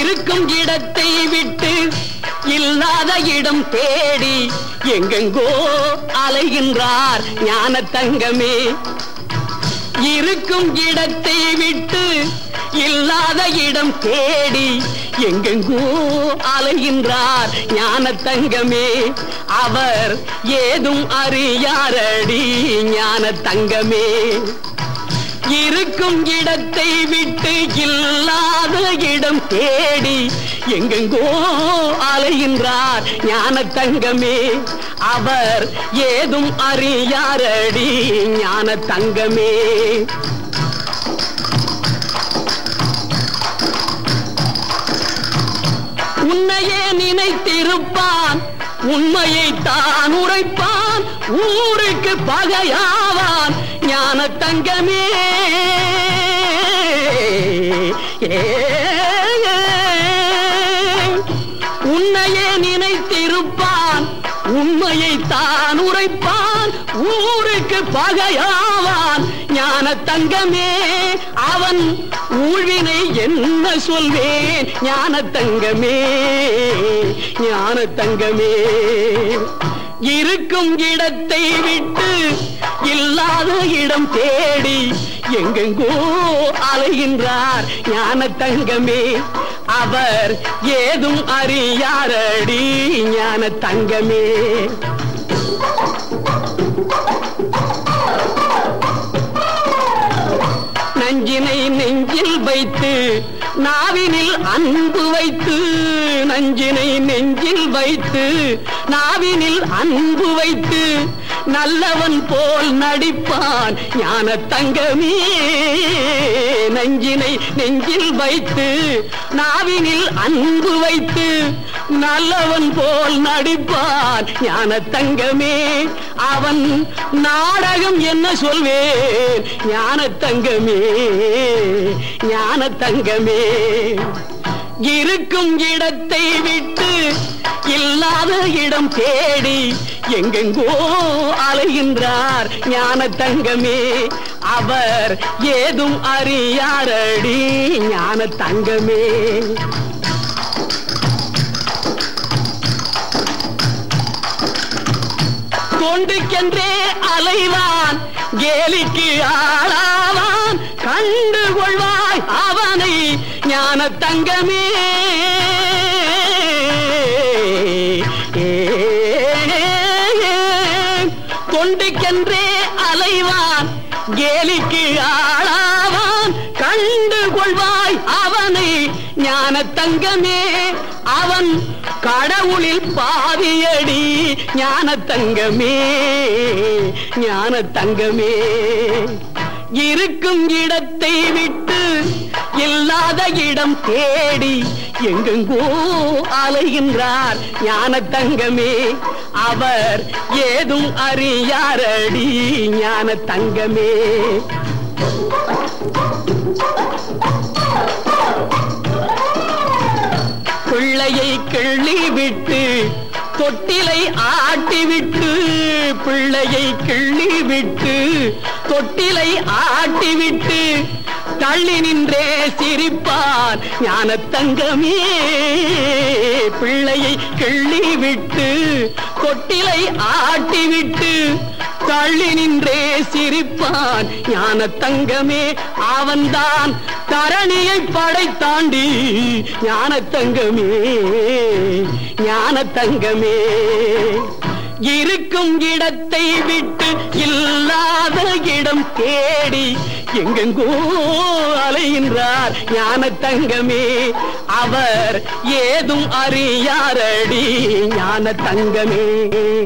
இருக்கும் இடத்தை விட்டு இல்லாத இடம் தேடி எங்கெங்கோ அலைகின்றார் ஞான தங்கமே. இருக்கும் இடத்தை விட்டு இல்லாத இடம் தேடி எங்கெங்கோ அலைகின்றார் ஞான தங்கமே. அவர் ஏதும் அறியாரடி ஞான தங்கமே. இருக்கும் இடத்தை விட்டு இல்லாத இடம் தேடி எங்கெங்கோ அலைகின்றார் ஞான தங்கமே. அவர் ஏதும் அறியாரடி ஞான தங்கமே. உன்னையே நினைத்திருப்பான் உண்மையை தான் உரைப்பான் ஊருக்கு பகையாவான் ஞான தங்கமே. ஏ, உன்னையே நினைத்திருப்பான் உண்மையை தான் உரைப்பான் ஊருக்கு பகையாவான். ஞான தங்கமே அவன் ஊழ்வினை என்ன சொல்வேன்? ஞான தங்கமே ஞான தங்கமே. இருக்கும் இடத்தை விட்டு இல்லாத இடம் தேடி எங்கெங்கோ அலைகின்றார் ஞான தங்கமே. அவர் ஏதும் அறியாரடி ஞான தங்கமே. நஞ்சினை நெஞ்சில் வைத்து நாவினில் அன்பு வைத்து நஞ்சினை நெஞ்சில் வைத்து நாவினில் அன்பு வைத்து நல்லவன் போல் நடிப்பான் ஞான தங்கமே. நஞ்சினை நெஞ்சில் வைத்து நாவினில் அன்பு வைத்து நல்லவன் போல் நடிப்பான் ஞான தங்கமே. அவன் நாடகம் என்ன சொல்வேன்? ஞான தங்கமே ஞான தங்கமே. இருக்கும் இடத்தை விட்டு இல்லாத இடம் தேடி எங்கெங்கோ அலைகின்றார் ஞான தங்கமே. அவர் ஏதும் அறியாரடி ஞான தங்கமே. கொண்டுக்கென்றே அலைவான் கேலிக்கு ஆளாவான். கண்டு கொள்வாய் அவனை ஞான தங்கமே. கொண்டுக்கென்றே அலைவான் கேலிக்கு ஆளாவான். கண்டு கொள்வாய் அவனை ஞான தங்கமே அவன் கடவுளில் பாதியடி ஞான தங்கமே ஞான தங்கமே இருக்கும் இடத்தை விட்டு இல்லாத இடம் தேடி எங்கெங்கோ அலைகின்றார் ஞான தங்கமே அவர் ஏதும் அறியாரடி ஞான தங்கமே. பிள்ளையை கிள்ளி விட்டு தொட்டிலை ஆட்டிவிட்டு பிள்ளையை கிள்ளி விட்டு தொட்டிலை ஆட்டிவிட்டு தள்ளி நின்றே சிரிப்பான் ஞான தங்கமே பிள்ளையை கிள்ளி விட்டு கொட்டிலை ஆட்டிவிட்டு தள்ளி நின்றே சிரிப்பான் ஞான தங்கமே அவன்தான் தரணியை படைத்தாண்டி ஞான தங்கமே ஞான தங்கமே இருக்கும் இடத்தை விட்டு இல்லாத இடம் தேடி எங்கெங்கோ அலைகின்றார் ஞான தங்கமே. அவர் ஏதும் அறியாரடி ஞான தங்கமே.